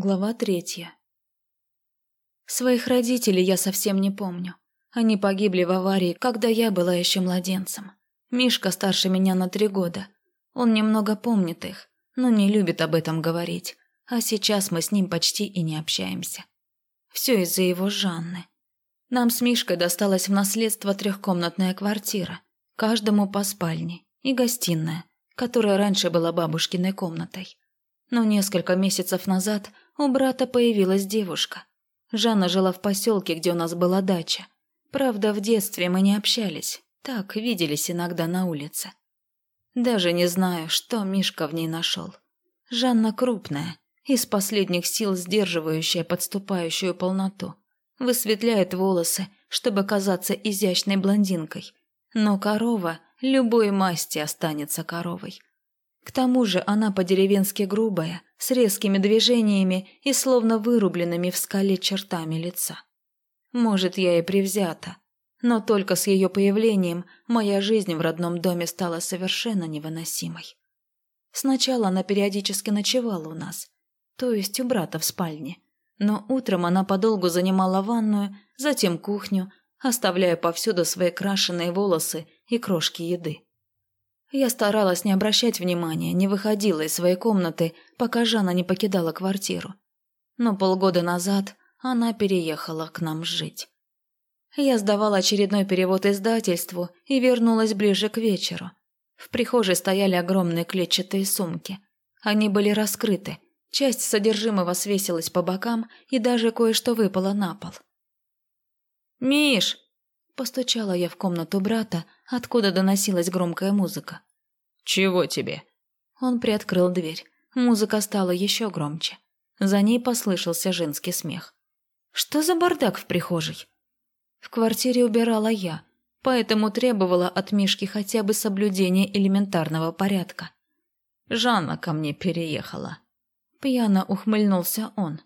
Глава третья. Своих родителей я совсем не помню. Они погибли в аварии, когда я была еще младенцем. Мишка старше меня на три года. Он немного помнит их, но не любит об этом говорить. А сейчас мы с ним почти и не общаемся. Все из-за его Жанны. Нам с Мишкой досталась в наследство трехкомнатная квартира. Каждому по спальне и гостиная, которая раньше была бабушкиной комнатой. Но несколько месяцев назад у брата появилась девушка. Жанна жила в поселке, где у нас была дача. Правда, в детстве мы не общались, так виделись иногда на улице. Даже не знаю, что Мишка в ней нашел. Жанна крупная, из последних сил сдерживающая подступающую полноту. Высветляет волосы, чтобы казаться изящной блондинкой. Но корова любой масти останется коровой. К тому же она по-деревенски грубая, с резкими движениями и словно вырубленными в скале чертами лица. Может, я и привзята, но только с ее появлением моя жизнь в родном доме стала совершенно невыносимой. Сначала она периодически ночевала у нас, то есть у брата в спальне, но утром она подолгу занимала ванную, затем кухню, оставляя повсюду свои крашеные волосы и крошки еды. Я старалась не обращать внимания, не выходила из своей комнаты, пока Жанна не покидала квартиру. Но полгода назад она переехала к нам жить. Я сдавала очередной перевод издательству и вернулась ближе к вечеру. В прихожей стояли огромные клетчатые сумки. Они были раскрыты, часть содержимого свесилась по бокам и даже кое-что выпало на пол. «Миш!» Постучала я в комнату брата, откуда доносилась громкая музыка. «Чего тебе?» Он приоткрыл дверь. Музыка стала еще громче. За ней послышался женский смех. «Что за бардак в прихожей?» В квартире убирала я, поэтому требовала от Мишки хотя бы соблюдения элементарного порядка. «Жанна ко мне переехала». Пьяно ухмыльнулся он.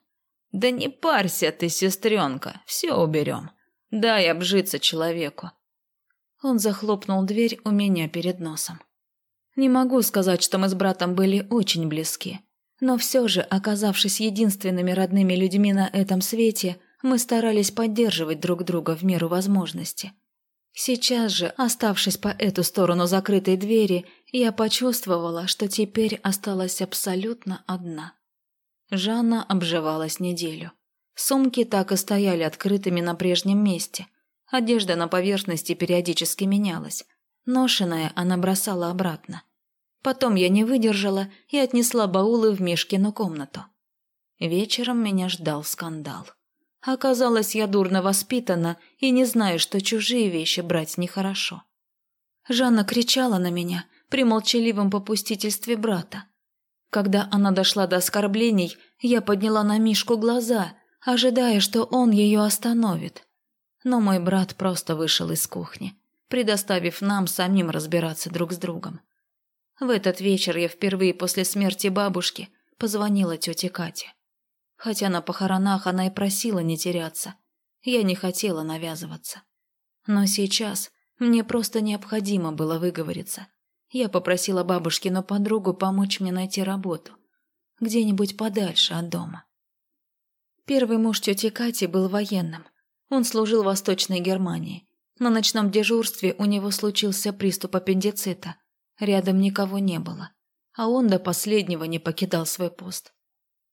«Да не парься ты, сестренка, все уберем. Дай обжиться человеку. Он захлопнул дверь у меня перед носом. Не могу сказать, что мы с братом были очень близки. Но все же, оказавшись единственными родными людьми на этом свете, мы старались поддерживать друг друга в меру возможности. Сейчас же, оставшись по эту сторону закрытой двери, я почувствовала, что теперь осталась абсолютно одна. Жанна обживалась неделю. Сумки так и стояли открытыми на прежнем месте. Одежда на поверхности периодически менялась. Ношеная она бросала обратно. Потом я не выдержала и отнесла баулы в Мишкину комнату. Вечером меня ждал скандал. Оказалось, я дурно воспитана и не знаю, что чужие вещи брать нехорошо. Жанна кричала на меня при молчаливом попустительстве брата. Когда она дошла до оскорблений, я подняла на Мишку глаза ожидая, что он ее остановит. Но мой брат просто вышел из кухни, предоставив нам самим разбираться друг с другом. В этот вечер я впервые после смерти бабушки позвонила тете Кате. Хотя на похоронах она и просила не теряться, я не хотела навязываться. Но сейчас мне просто необходимо было выговориться. Я попросила бабушкину подругу помочь мне найти работу. Где-нибудь подальше от дома. Первый муж тети Кати был военным. Он служил в Восточной Германии. На ночном дежурстве у него случился приступ аппендицита. Рядом никого не было. А он до последнего не покидал свой пост.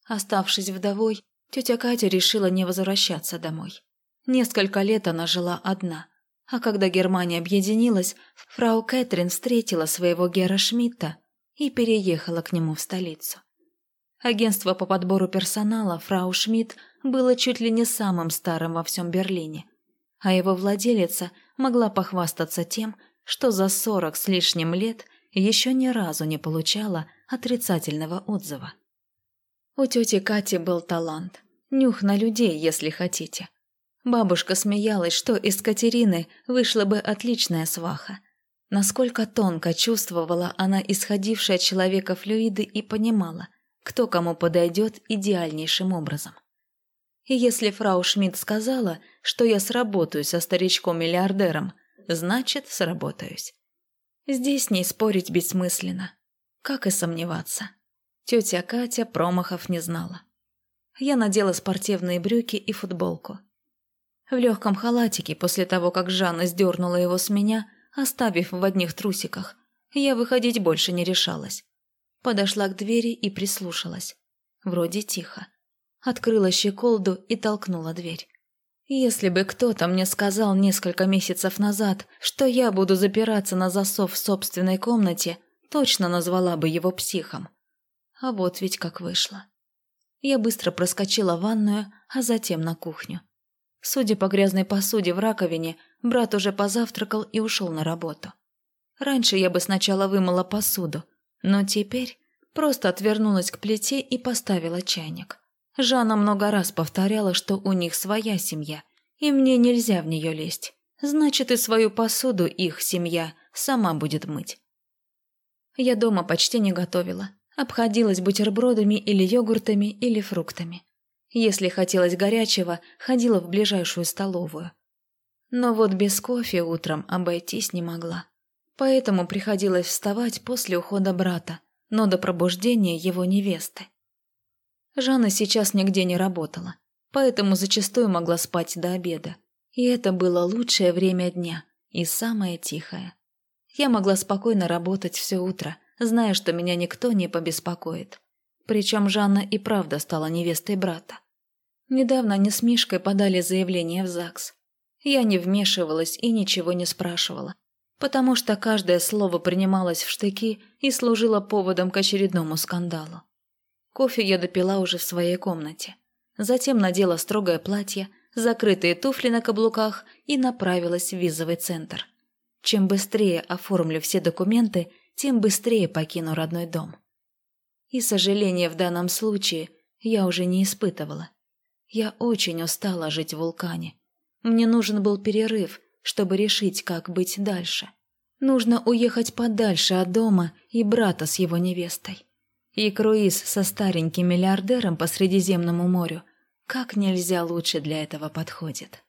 Оставшись вдовой, тетя Катя решила не возвращаться домой. Несколько лет она жила одна. А когда Германия объединилась, фрау Кэтрин встретила своего Гера Шмидта и переехала к нему в столицу. Агентство по подбору персонала «Фрау Шмидт» было чуть ли не самым старым во всем Берлине, а его владелица могла похвастаться тем, что за сорок с лишним лет еще ни разу не получала отрицательного отзыва. У тети Кати был талант, нюх на людей, если хотите. Бабушка смеялась, что из Катерины вышла бы отличная сваха. Насколько тонко чувствовала она исходившие от человека флюиды и понимала – кто кому подойдет идеальнейшим образом. И если фрау Шмидт сказала, что я сработаюсь со старичком-миллиардером, значит, сработаюсь. Здесь не спорить бессмысленно. Как и сомневаться. Тетя Катя промахов не знала. Я надела спортивные брюки и футболку. В легком халатике, после того, как Жанна сдернула его с меня, оставив в одних трусиках, я выходить больше не решалась. Подошла к двери и прислушалась. Вроде тихо. Открыла щеколду и толкнула дверь. Если бы кто-то мне сказал несколько месяцев назад, что я буду запираться на засов в собственной комнате, точно назвала бы его психом. А вот ведь как вышло. Я быстро проскочила в ванную, а затем на кухню. Судя по грязной посуде в раковине, брат уже позавтракал и ушел на работу. Раньше я бы сначала вымыла посуду, но теперь просто отвернулась к плите и поставила чайник. Жанна много раз повторяла, что у них своя семья, и мне нельзя в нее лезть. Значит, и свою посуду их семья сама будет мыть. Я дома почти не готовила. Обходилась бутербродами или йогуртами или фруктами. Если хотелось горячего, ходила в ближайшую столовую. Но вот без кофе утром обойтись не могла. Поэтому приходилось вставать после ухода брата, но до пробуждения его невесты. Жанна сейчас нигде не работала, поэтому зачастую могла спать до обеда. И это было лучшее время дня и самое тихое. Я могла спокойно работать все утро, зная, что меня никто не побеспокоит. Причем Жанна и правда стала невестой брата. Недавно они с Мишкой подали заявление в ЗАГС. Я не вмешивалась и ничего не спрашивала, потому что каждое слово принималось в штыки и служило поводом к очередному скандалу. Кофе я допила уже в своей комнате. Затем надела строгое платье, закрытые туфли на каблуках и направилась в визовый центр. Чем быстрее оформлю все документы, тем быстрее покину родной дом. И сожаления в данном случае я уже не испытывала. Я очень устала жить в вулкане. Мне нужен был перерыв, чтобы решить, как быть дальше. Нужно уехать подальше от дома и брата с его невестой. И круиз со стареньким миллиардером по Средиземному морю как нельзя лучше для этого подходит.